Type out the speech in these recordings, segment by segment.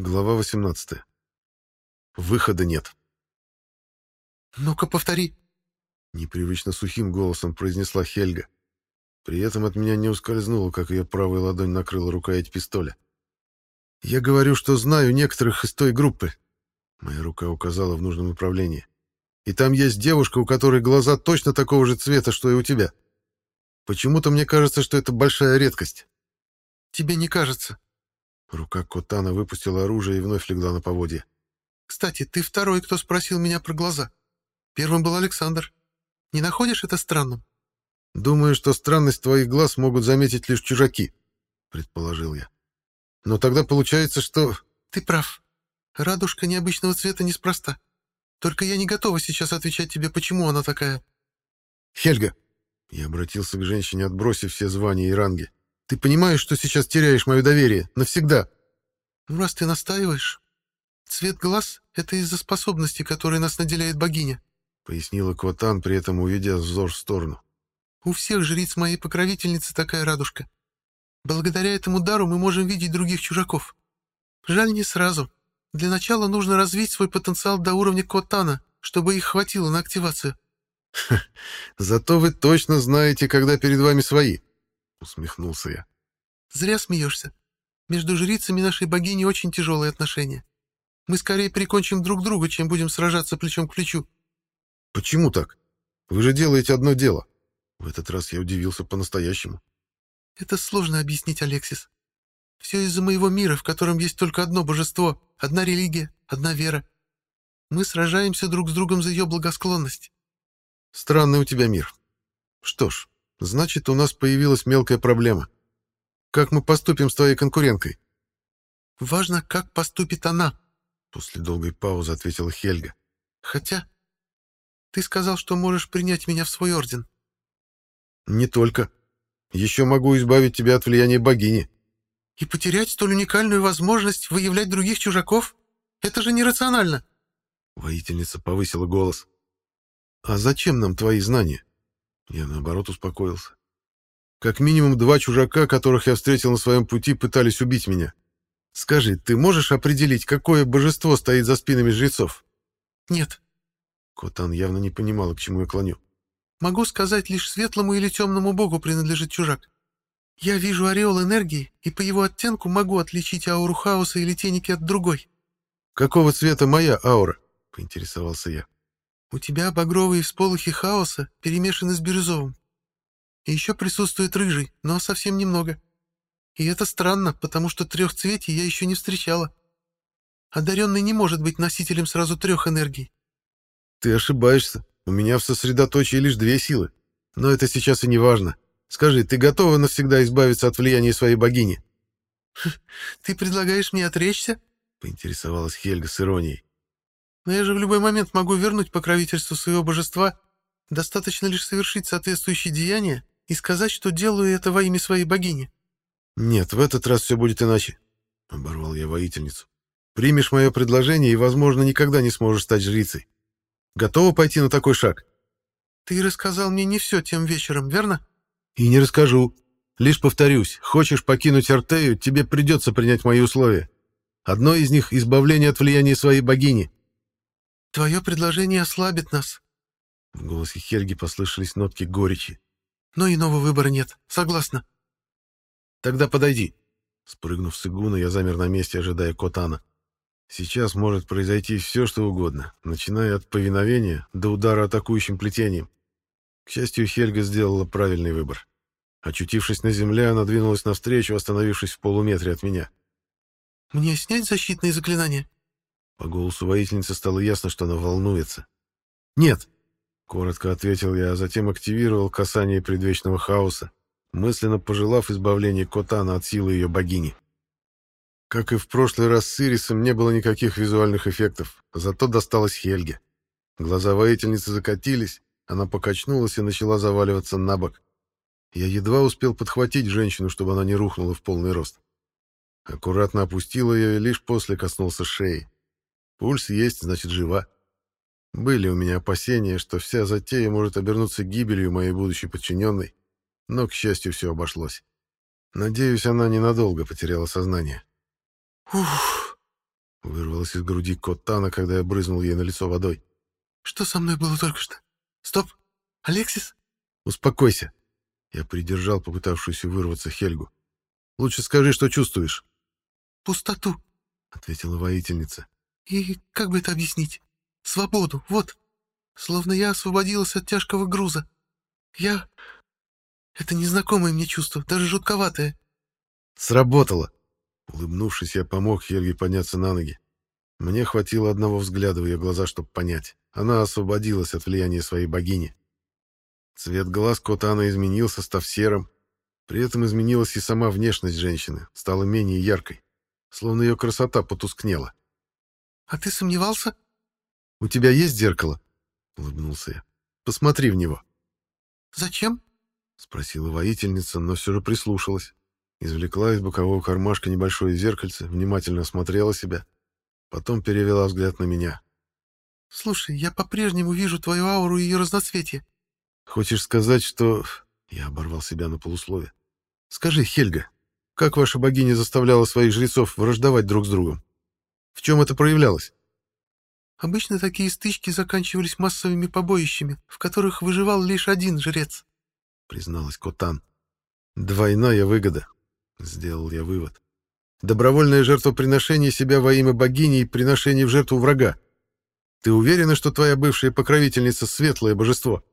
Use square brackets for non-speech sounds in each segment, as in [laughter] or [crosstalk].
Глава 18. Выхода нет. «Ну-ка, повтори!» Непривычно сухим голосом произнесла Хельга. При этом от меня не ускользнуло, как ее правая ладонь накрыла рукоять пистоля. «Я говорю, что знаю некоторых из той группы». Моя рука указала в нужном направлении. «И там есть девушка, у которой глаза точно такого же цвета, что и у тебя. Почему-то мне кажется, что это большая редкость». «Тебе не кажется?» Рука Котана выпустила оружие и вновь легла на поводье. «Кстати, ты второй, кто спросил меня про глаза. Первым был Александр. Не находишь это странным?» «Думаю, что странность твоих глаз могут заметить лишь чужаки», — предположил я. «Но тогда получается, что...» «Ты прав. Радужка необычного цвета неспроста. Только я не готова сейчас отвечать тебе, почему она такая». «Хельга!» — я обратился к женщине, отбросив все звания и ранги. Ты понимаешь, что сейчас теряешь мое доверие? Навсегда. Ну, раз ты настаиваешь. Цвет глаз — это из-за способности, которой нас наделяет богиня, — пояснила Кватан, при этом уведя взор в сторону. У всех жриц моей покровительницы такая радужка. Благодаря этому дару мы можем видеть других чужаков. Жаль, не сразу. Для начала нужно развить свой потенциал до уровня Котана, чтобы их хватило на активацию. [laughs] Зато вы точно знаете, когда перед вами свои, — усмехнулся я. «Зря смеешься. Между жрицами нашей богини очень тяжелые отношения. Мы скорее прикончим друг друга, чем будем сражаться плечом к плечу». «Почему так? Вы же делаете одно дело». В этот раз я удивился по-настоящему. «Это сложно объяснить, Алексис. Все из-за моего мира, в котором есть только одно божество, одна религия, одна вера. Мы сражаемся друг с другом за ее благосклонность». «Странный у тебя мир. Что ж, Значит, у нас появилась мелкая проблема. Как мы поступим с твоей конкуренткой? Важно, как поступит она, после долгой паузы ответила Хельга. Хотя ты сказал, что можешь принять меня в свой орден. Не только. Еще могу избавить тебя от влияния богини. И потерять столь уникальную возможность выявлять других чужаков? Это же нерационально. Воительница повысила голос. А зачем нам твои знания? Я, наоборот, успокоился. Как минимум два чужака, которых я встретил на своем пути, пытались убить меня. Скажи, ты можешь определить, какое божество стоит за спинами жрецов? Нет. Котан явно не понимала, к чему я клоню. Могу сказать, лишь светлому или темному богу принадлежит чужак. Я вижу ореол энергии, и по его оттенку могу отличить ауру хаоса или теники от другой. Какого цвета моя аура? Поинтересовался я. У тебя багровые всполохи хаоса перемешаны с бирюзовым. И еще присутствует рыжий, но совсем немного. И это странно, потому что трехцветий я еще не встречала. Одаренный не может быть носителем сразу трех энергий. Ты ошибаешься. У меня в сосредоточии лишь две силы. Но это сейчас и не важно. Скажи, ты готова навсегда избавиться от влияния своей богини? [laughs] Ты предлагаешь мне отречься? Поинтересовалась Хельга с иронией. Но я же в любой момент могу вернуть покровительство своего божества. Достаточно лишь совершить соответствующее деяние и сказать, что делаю это во имя своей богини. Нет, в этот раз все будет иначе, — оборвал я воительницу. Примешь мое предложение и, возможно, никогда не сможешь стать жрицей. Готова пойти на такой шаг? Ты рассказал мне не все тем вечером, верно? И не расскажу. Лишь повторюсь, хочешь покинуть Артею, тебе придется принять мои условия. Одно из них — избавление от влияния своей богини. Твое предложение ослабит нас. В голосе Хельги послышались нотки горечи. Но иного выбора нет. Согласна. Тогда подойди. Спрыгнув с игуна, я замер на месте, ожидая Котана. Сейчас может произойти все, что угодно, начиная от повиновения до удара атакующим плетением. К счастью, Хельга сделала правильный выбор. Очутившись на земле, она двинулась навстречу, остановившись в полуметре от меня. «Мне снять защитные заклинания?» По голосу воительницы стало ясно, что она волнуется. «Нет!» — коротко ответил я, а затем активировал касание предвечного хаоса, мысленно пожелав избавления Котана от силы ее богини. Как и в прошлый раз с Ирисом, не было никаких визуальных эффектов, зато досталось Хельге. Глаза воительницы закатились, она покачнулась и начала заваливаться на бок. Я едва успел подхватить женщину, чтобы она не рухнула в полный рост. Аккуратно опустил ее и лишь после коснулся шеи. Пульс есть, значит, жива. Были у меня опасения, что вся затея может обернуться гибелью моей будущей подчиненной, но, к счастью, все обошлось. Надеюсь, она ненадолго потеряла сознание. «Ух!» Вырвалось из груди Коттана, когда я брызнул ей на лицо водой. «Что со мной было только что? Стоп! Алексис?» «Успокойся!» Я придержал попытавшуюся вырваться Хельгу. «Лучше скажи, что чувствуешь». «Пустоту», — ответила воительница. «И как бы это объяснить? Свободу, вот. Словно я освободилась от тяжкого груза. Я... Это незнакомое мне чувство, даже жутковатое». «Сработало!» Улыбнувшись, я помог Хельге подняться на ноги. Мне хватило одного взгляда в ее глаза, чтобы понять. Она освободилась от влияния своей богини. Цвет глаз Котана изменился, став серым. При этом изменилась и сама внешность женщины, стала менее яркой, словно ее красота потускнела. «А ты сомневался?» «У тебя есть зеркало?» — улыбнулся я. «Посмотри в него». «Зачем?» — спросила воительница, но все же прислушалась. Извлекла из бокового кармашка небольшое зеркальце, внимательно осмотрела себя. Потом перевела взгляд на меня. «Слушай, я по-прежнему вижу твою ауру и ее разноцветие». «Хочешь сказать, что...» Я оборвал себя на полуслове. «Скажи, Хельга, как ваша богиня заставляла своих жрецов враждовать друг с другом? В чем это проявлялось?» «Обычно такие стычки заканчивались массовыми побоищами, в которых выживал лишь один жрец», — призналась Котан. «Двойная выгода», Сделал я вывод. Добровольное жертвоприношение себя во имя богини и приношение в жертву врага. Ты уверена, что твоя бывшая покровительница — светлое божество?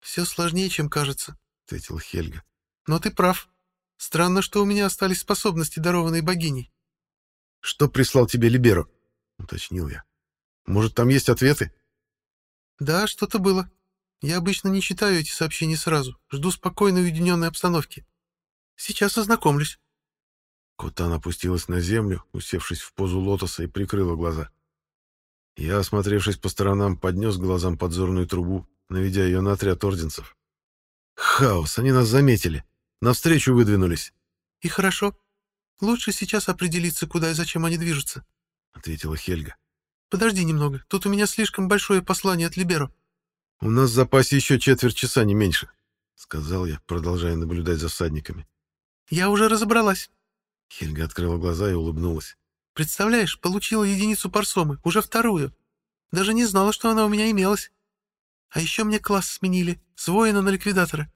«Все сложнее, чем кажется», — ответила Хельга. «Но ты прав. Странно, что у меня остались способности, дарованные богиней». «Что прислал тебе Либеро?» — уточнил я. «Может, там есть ответы?» «Да, что-то было. Я обычно не читаю эти сообщения сразу. Жду спокойной уединенной обстановки. Сейчас ознакомлюсь. Котан опустилась на землю, усевшись в позу лотоса и прикрыла глаза. Я, осмотревшись по сторонам, поднес глазам подзорную трубу, наведя ее на отряд орденцев. «Хаос! Они нас заметили! Навстречу выдвинулись!» «И хорошо. Лучше сейчас определиться, куда и зачем они движутся», — ответила Хельга. «Подожди немного. Тут у меня слишком большое послание от Либеро». «У нас в запасе еще четверть часа, не меньше», — сказал я, продолжая наблюдать за всадниками. «Я уже разобралась». Хельга открыла глаза и улыбнулась. «Представляешь, получила единицу парсомы, уже вторую. Даже не знала, что она у меня имелась. А еще мне класс сменили, с воина на ликвидатора.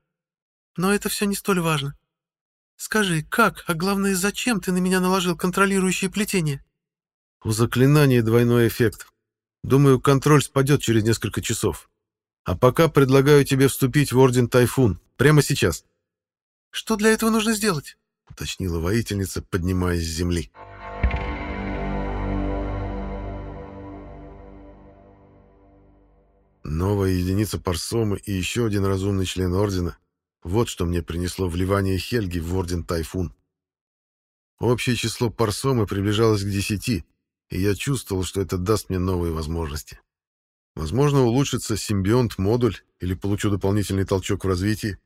Но это все не столь важно. Скажи, как, а главное, зачем ты на меня наложил контролирующее плетение?» «У заклинания двойной эффект. Думаю, контроль спадет через несколько часов. А пока предлагаю тебе вступить в Орден Тайфун. Прямо сейчас». Что для этого нужно сделать? — уточнила воительница, поднимаясь с земли. Новая единица парсомы и еще один разумный член Ордена — вот что мне принесло вливание Хельги в Орден Тайфун. Общее число парсомы приближалось к десяти, и я чувствовал, что это даст мне новые возможности. Возможно, улучшится симбионт-модуль или получу дополнительный толчок в развитии.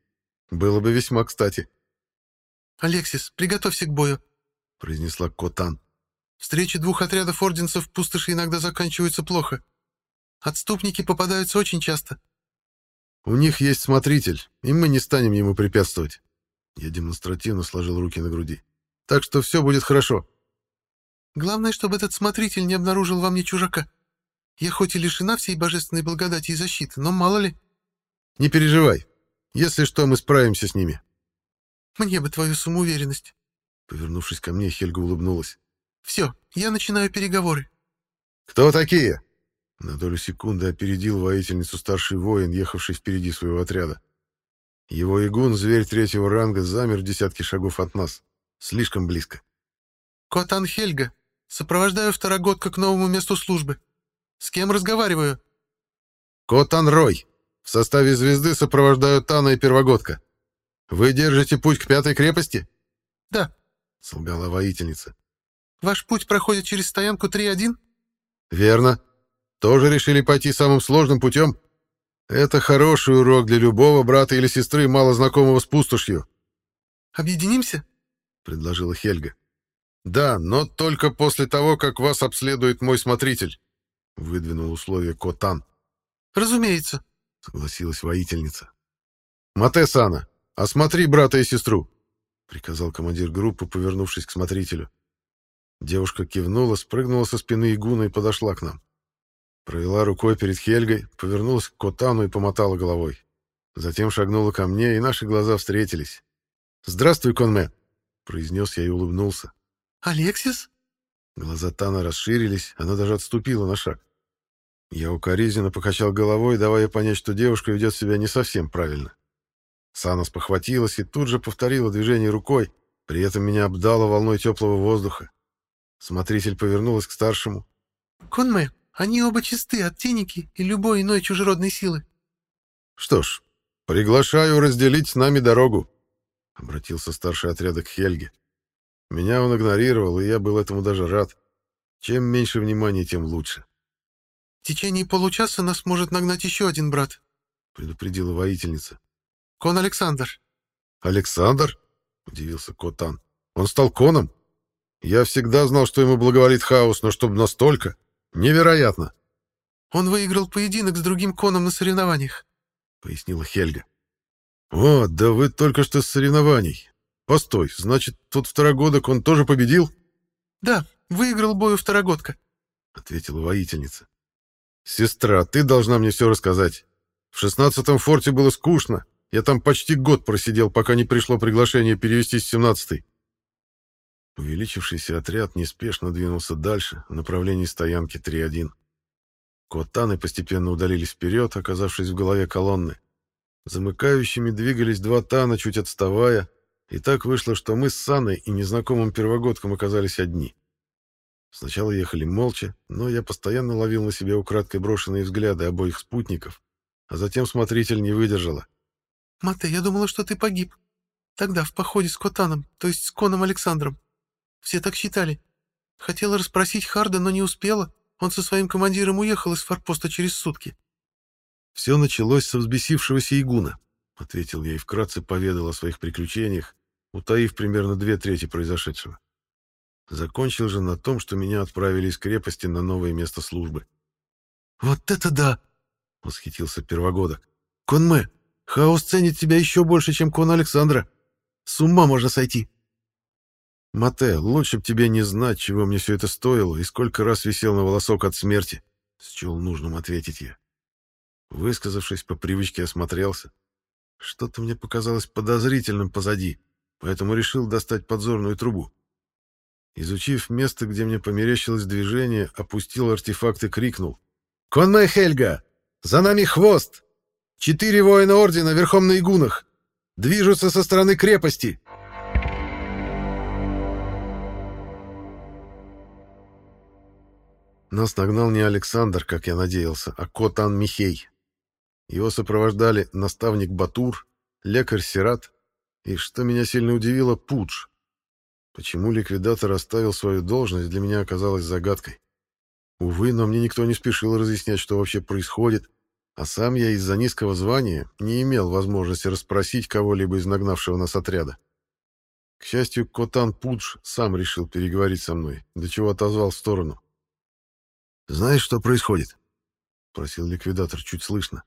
Было бы весьма кстати. «Алексис, приготовься к бою», — произнесла Котан. «Встречи двух отрядов орденцев в пустоши иногда заканчиваются плохо. Отступники попадаются очень часто». «У них есть смотритель, и мы не станем ему препятствовать». Я демонстративно сложил руки на груди. «Так что все будет хорошо». «Главное, чтобы этот смотритель не обнаружил во мне чужака. Я хоть и лишена всей божественной благодати и защиты, но мало ли...» «Не переживай. Если что, мы справимся с ними. Мне бы твою самоуверенность. Повернувшись ко мне, Хельга улыбнулась. Все, я начинаю переговоры. Кто такие? На долю секунды опередил воительницу старший воин, ехавший впереди своего отряда. Его игун, зверь третьего ранга, замер в десятке шагов от нас. Слишком близко. Котан Хельга. Сопровождаю второгодка к новому месту службы. С кем разговариваю? Котан Рой. В составе звезды сопровождаю Тана и Первогодка. Вы держите путь к пятой крепости? Да, солгала воительница. Ваш путь проходит через стоянку 3-1? Верно. Тоже решили пойти самым сложным путем? Это хороший урок для любого брата или сестры, мало знакомого с пустошью. Объединимся? предложила Хельга. Да, но только после того, как вас обследует мой смотритель, выдвинул условие Котан. Разумеется, согласилась воительница. Матесана, осмотри брата и сестру, приказал командир группы, повернувшись к смотрителю. Девушка кивнула, спрыгнула со спины Игуна и подошла к нам. Провела рукой перед Хельгой, повернулась к Котану и помотала головой. Затем шагнула ко мне, и наши глаза встретились. «Здравствуй, Конме!» — произнес я и улыбнулся. «Алексис?» Глаза Тана расширились, она даже отступила на шаг. Я укоризненно покачал головой, давая понять, что девушка ведет себя не совсем правильно. Санос похватилась и тут же повторила движение рукой, при этом меня обдало волной теплого воздуха. Смотритель повернулась к старшему. «Конме, они оба чисты от теники и любой иной чужеродной силы». «Что ж, приглашаю разделить с нами дорогу», — обратился старший отряда к Хельге. Меня он игнорировал, и я был этому даже рад. Чем меньше внимания, тем лучше. «В течение получаса нас может нагнать еще один брат», — предупредила воительница. «Кон Александр». «Александр?» — удивился Котан. «Он стал коном? Я всегда знал, что ему благоволит хаос, но чтобы настолько? Невероятно!» «Он выиграл поединок с другим коном на соревнованиях», — пояснила Хельга. «О, да вы только что с соревнований. Постой, значит, тот второгодок он тоже победил?» «Да, выиграл бой у второгодка», — ответила воительница. «Сестра, ты должна мне все рассказать. В шестнадцатом форте было скучно. Я там почти год просидел, пока не пришло приглашение перевестись в семнадцатый». Увеличившийся отряд неспешно двинулся дальше, в направлении стоянки 3-1. Котаны постепенно удалились вперед, оказавшись в голове колонны. Замыкающими двигались два тана, чуть отставая, и так вышло, что мы с Саной и незнакомым первогодком оказались одни. Сначала ехали молча, но я постоянно ловил на себе украдкой брошенные взгляды обоих спутников, а затем смотритель не выдержала. «Мате, я думала, что ты погиб. Тогда, в походе с Котаном, то есть с Коном Александром. Все так считали. Хотела расспросить Харда, но не успела. Он со своим командиром уехал из форпоста через сутки». «Все началось со взбесившегося игуна», — ответил я и вкратце поведал о своих приключениях, утаив примерно две трети произошедшего. Закончил же на том, что меня отправили из крепости на новое место службы. «Вот это да!» — восхитился первогодок. «Конме, хаос ценит тебя еще больше, чем кон Александра. С ума можно сойти!» «Мате, лучше б тебе не знать, чего мне все это стоило и сколько раз висел на волосок от смерти», — счел нужным ответить я. Высказавшись, по привычке осмотрелся. Что-то мне показалось подозрительным позади, поэтому решил достать подзорную трубу. Изучив место, где мне померещилось движение, опустил артефакт и крикнул. «Конная Хельга! За нами хвост! Четыре воина Ордена верхом на игунах! Движутся со стороны крепости!» Нас нагнал не Александр, как я надеялся, а Котан Михей. Его сопровождали наставник Батур, лекарь Сират и, что меня сильно удивило, Пудж. Почему ликвидатор оставил свою должность, для меня оказалось загадкой. Увы, но мне никто не спешил разъяснять, что вообще происходит, а сам я из-за низкого звания не имел возможности расспросить кого-либо из нагнавшего нас отряда. К счастью, Котан Пудж сам решил переговорить со мной, до чего отозвал в сторону. «Знаешь, что происходит?» — просил ликвидатор чуть слышно.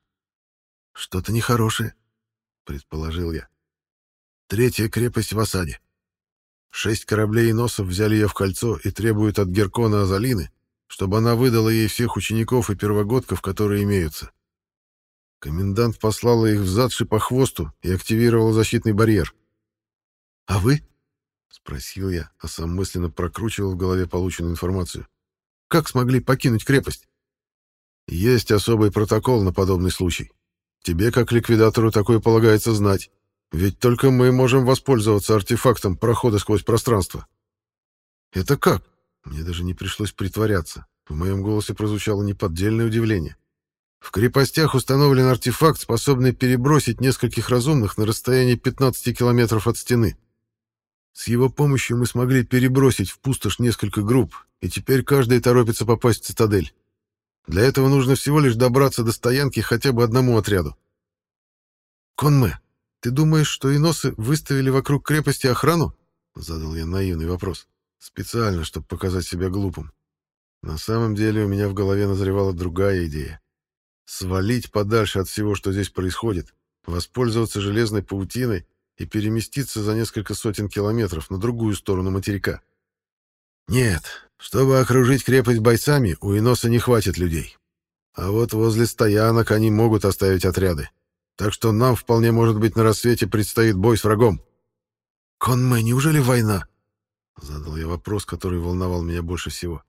«Что-то нехорошее», — предположил я. Третья крепость в осаде. Шесть кораблей и носов взяли ее в кольцо и требуют от Геркона Азалины, чтобы она выдала ей всех учеников и первогодков, которые имеются. Комендант послала их взад по хвосту и активировала защитный барьер. «А вы?» — спросил я, а сам мысленно прокручивал в голове полученную информацию. «Как смогли покинуть крепость?» «Есть особый протокол на подобный случай. Тебе, как ликвидатору, такое полагается знать. Ведь только мы можем воспользоваться артефактом прохода сквозь пространство. Это как? Мне даже не пришлось притворяться. В моем голосе прозвучало неподдельное удивление. В крепостях установлен артефакт, способный перебросить нескольких разумных на расстоянии 15 километров от стены. С его помощью мы смогли перебросить в пустошь несколько групп, и теперь каждый торопится попасть в цитадель. Для этого нужно всего лишь добраться до стоянки хотя бы одному отряду. Конме, «Ты думаешь, что иносы выставили вокруг крепости охрану?» — задал я наивный вопрос. Специально, чтобы показать себя глупым. На самом деле у меня в голове назревала другая идея. Свалить подальше от всего, что здесь происходит, воспользоваться железной паутиной и переместиться за несколько сотен километров на другую сторону материка. Нет, чтобы окружить крепость бойцами, у Иноса не хватит людей. А вот возле стоянок они могут оставить отряды. Так что нам вполне может быть на рассвете предстоит бой с врагом. Конмэ, неужели война? Задал я вопрос, который волновал меня больше всего.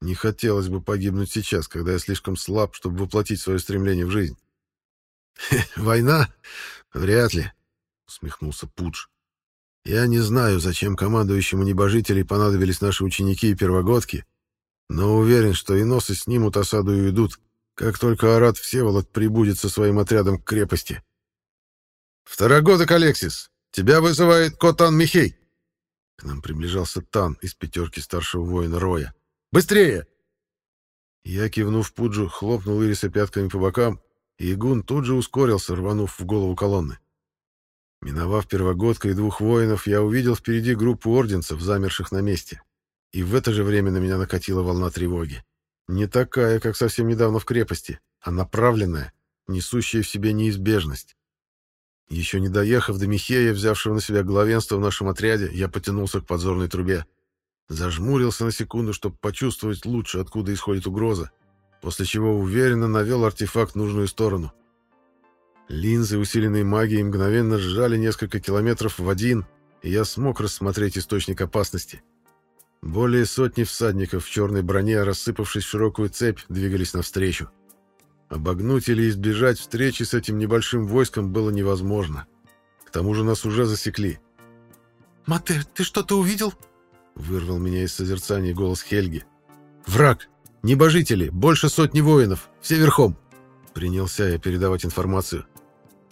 Не хотелось бы погибнуть сейчас, когда я слишком слаб, чтобы воплотить свое стремление в жизнь. [laughs] «Война? Вряд ли», — усмехнулся Пудж. «Я не знаю, зачем командующему небожителей понадобились наши ученики и первогодки, но уверен, что иносы снимут осаду и уйдут, как только Арат Всеволод прибудет со своим отрядом к крепости. «Второгодок, Алексис! Тебя вызывает Котан Михей!» К нам приближался Тан из пятерки старшего воина Роя. «Быстрее!» Я, кивнув Пуджу, хлопнул Ириса пятками по бокам, и Игун тут же ускорился, рванув в голову колонны. Миновав первогодка и двух воинов, я увидел впереди группу орденцев, замерших на месте. И в это же время на меня накатила волна тревоги. Не такая, как совсем недавно в крепости, а направленная, несущая в себе неизбежность. Еще не доехав до Михея, взявшего на себя главенство в нашем отряде, я потянулся к подзорной трубе. Зажмурился на секунду, чтобы почувствовать лучше, откуда исходит угроза, после чего уверенно навел артефакт в нужную сторону. Линзы, усиленные магией, мгновенно сжали несколько километров в один, и я смог рассмотреть источник опасности — более сотни всадников в черной броне, рассыпавшись в широкую цепь, двигались навстречу. Обогнуть или избежать встречи с этим небольшим войском было невозможно. К тому же нас уже засекли. «Матер, ты что-то увидел?» Вырвал меня из созерцания голос Хельги. «Враг! Небожители! Больше сотни воинов! Все верхом!» Принялся я передавать информацию.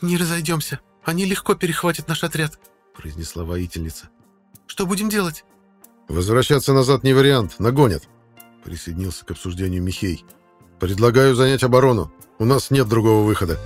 «Не разойдемся. Они легко перехватят наш отряд», — произнесла воительница. «Что будем делать?» «Возвращаться назад не вариант, нагонят», — присоединился к обсуждению Михей. «Предлагаю занять оборону. У нас нет другого выхода».